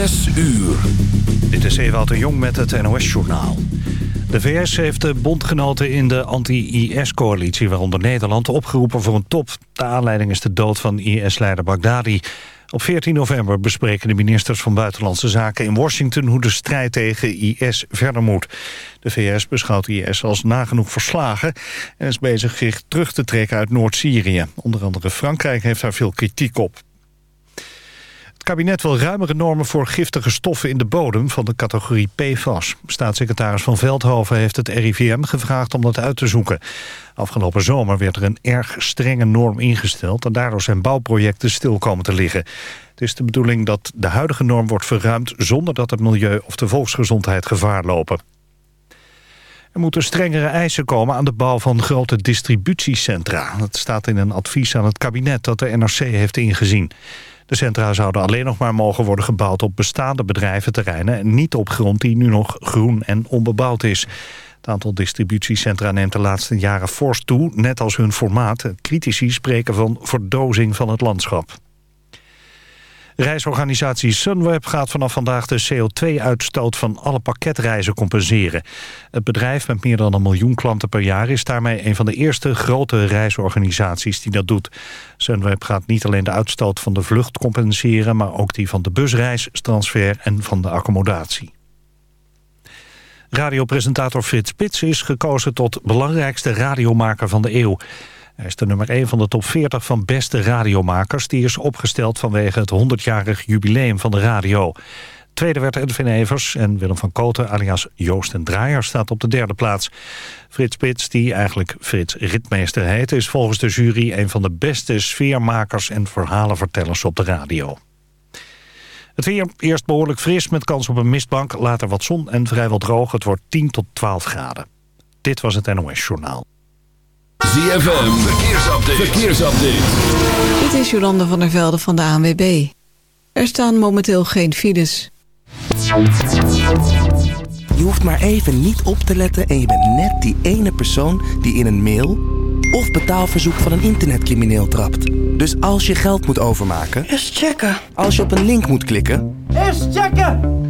Zes uur. Dit is Ewout de Jong met het NOS-journaal. De VS heeft de bondgenoten in de anti-IS-coalitie, waaronder Nederland, opgeroepen voor een top. De aanleiding is de dood van IS-leider Baghdadi. Op 14 november bespreken de ministers van Buitenlandse Zaken in Washington hoe de strijd tegen IS verder moet. De VS beschouwt IS als nagenoeg verslagen en is bezig zich terug te trekken uit Noord-Syrië. Onder andere Frankrijk heeft daar veel kritiek op. Het kabinet wil ruimere normen voor giftige stoffen in de bodem van de categorie PFAS. Staatssecretaris Van Veldhoven heeft het RIVM gevraagd om dat uit te zoeken. Afgelopen zomer werd er een erg strenge norm ingesteld... en daardoor zijn bouwprojecten stil komen te liggen. Het is de bedoeling dat de huidige norm wordt verruimd... zonder dat het milieu of de volksgezondheid gevaar lopen. Er moeten strengere eisen komen aan de bouw van grote distributiecentra. Dat staat in een advies aan het kabinet dat de NRC heeft ingezien. De centra zouden alleen nog maar mogen worden gebouwd op bestaande bedrijventerreinen... en niet op grond die nu nog groen en onbebouwd is. Het aantal distributiecentra neemt de laatste jaren fors toe, net als hun formaat. Critici spreken van verdozing van het landschap. Reisorganisatie Sunweb gaat vanaf vandaag de CO2-uitstoot van alle pakketreizen compenseren. Het bedrijf met meer dan een miljoen klanten per jaar is daarmee een van de eerste grote reisorganisaties die dat doet. Sunweb gaat niet alleen de uitstoot van de vlucht compenseren, maar ook die van de busreis, transfer en van de accommodatie. Radiopresentator Frits Spits is gekozen tot belangrijkste radiomaker van de eeuw. Hij is de nummer 1 van de top 40 van beste radiomakers. Die is opgesteld vanwege het 100-jarig jubileum van de radio. Tweede werd Edwin Evers en Willem van Koten alias Joost en Draaier staat op de derde plaats. Frits Spits, die eigenlijk Frits Ritmeester heet... is volgens de jury een van de beste sfeermakers en verhalenvertellers op de radio. Het weer eerst behoorlijk fris met kans op een mistbank. Later wat zon en vrijwel droog. Het wordt 10 tot 12 graden. Dit was het NOS Journaal. ZFM, verkeersupdate. verkeersupdate. Dit is Jolanda van der Velde van de ANWB. Er staan momenteel geen files. Je hoeft maar even niet op te letten en je bent net die ene persoon die in een mail of betaalverzoek van een internetcrimineel trapt. Dus als je geld moet overmaken... Eerst checken. Als je op een link moet klikken... Eerst checken!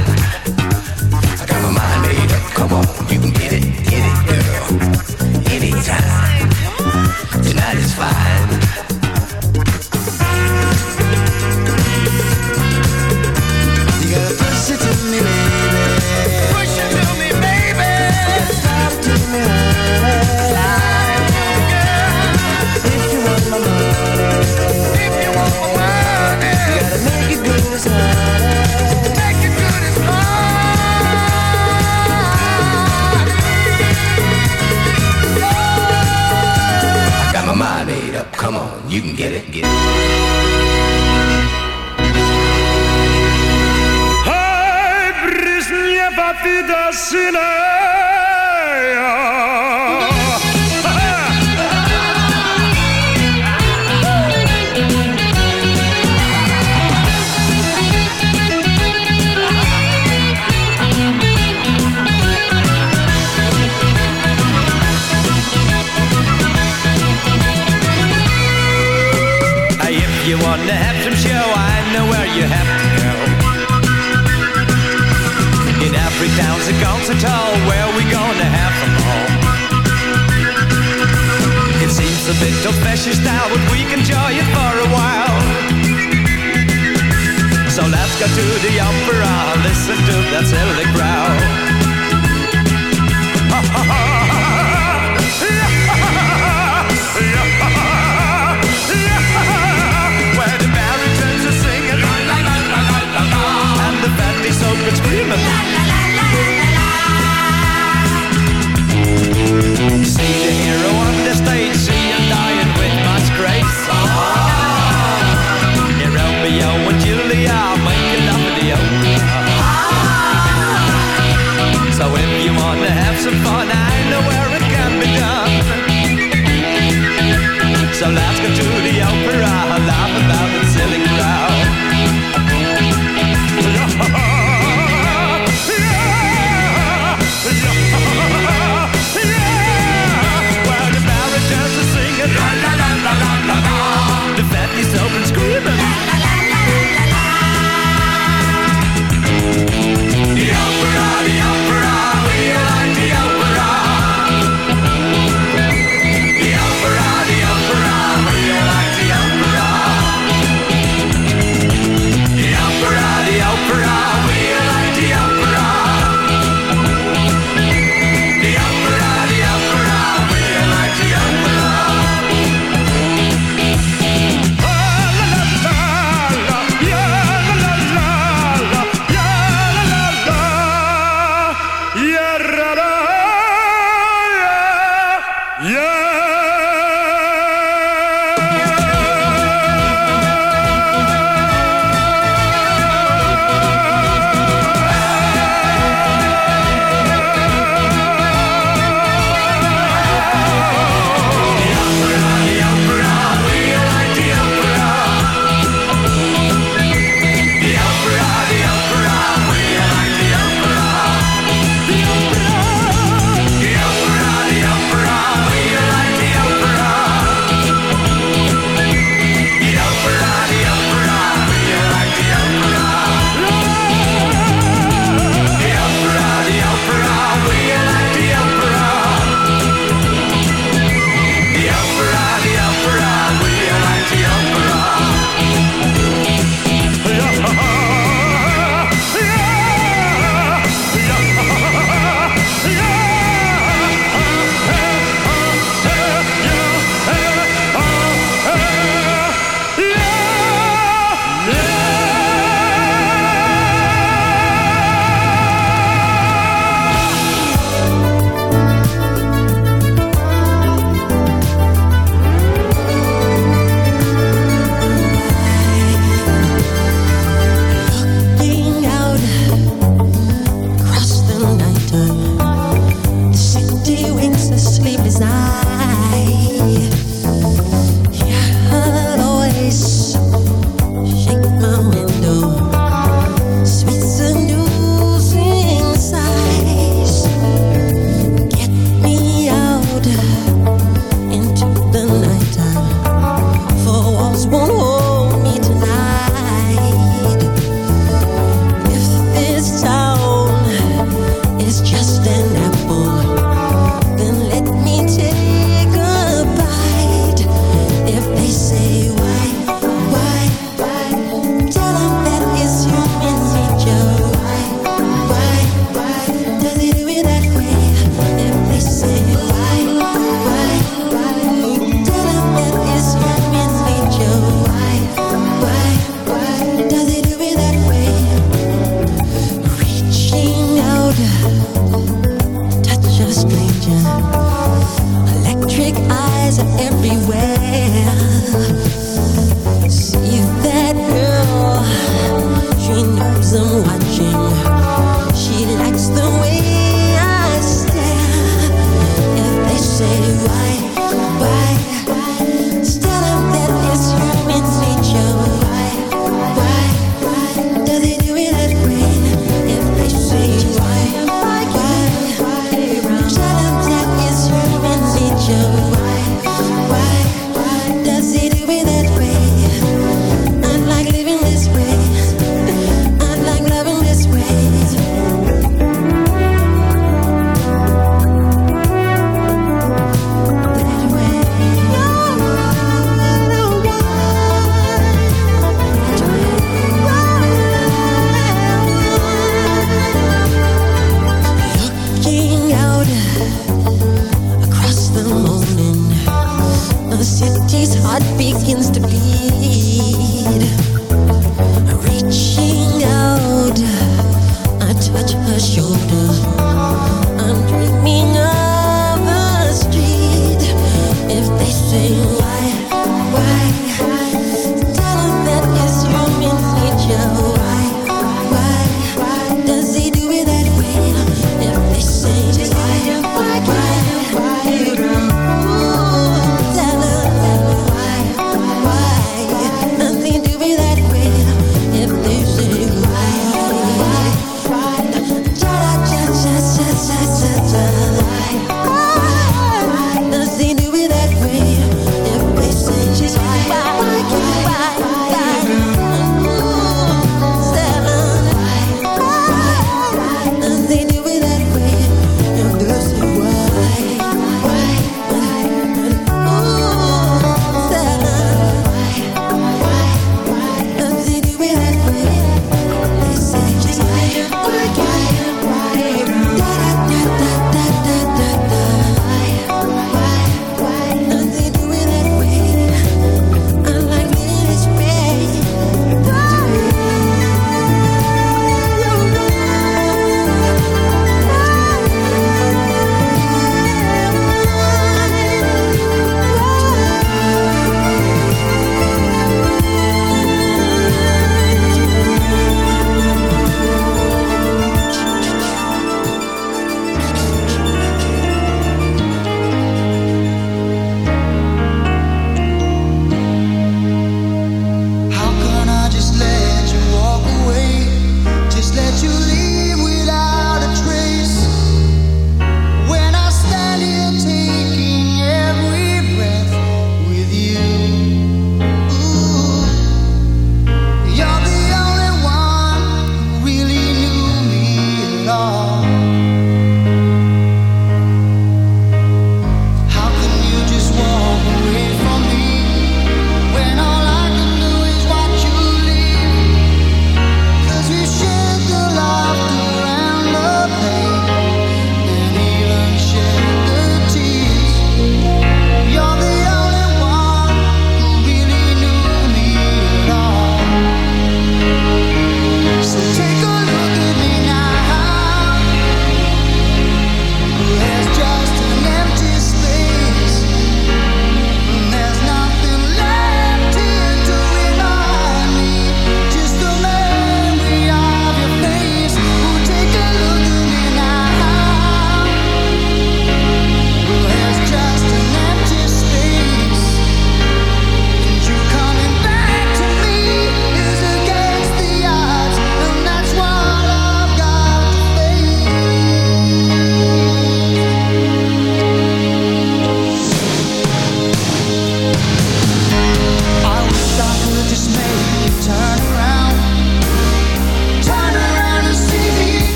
Hall where we gonna have them all. It seems a bit old-fashioned style, but we can enjoy it for a while. So let's go to the opera, listen to that silly crowd. Where the See the hero on the stage, see him dying with much grace. Ah, Here Romeo and Julia making love make a lovely Ah, So if you wanna have some fun, I know where it can be done. So let's go to the open.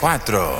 4.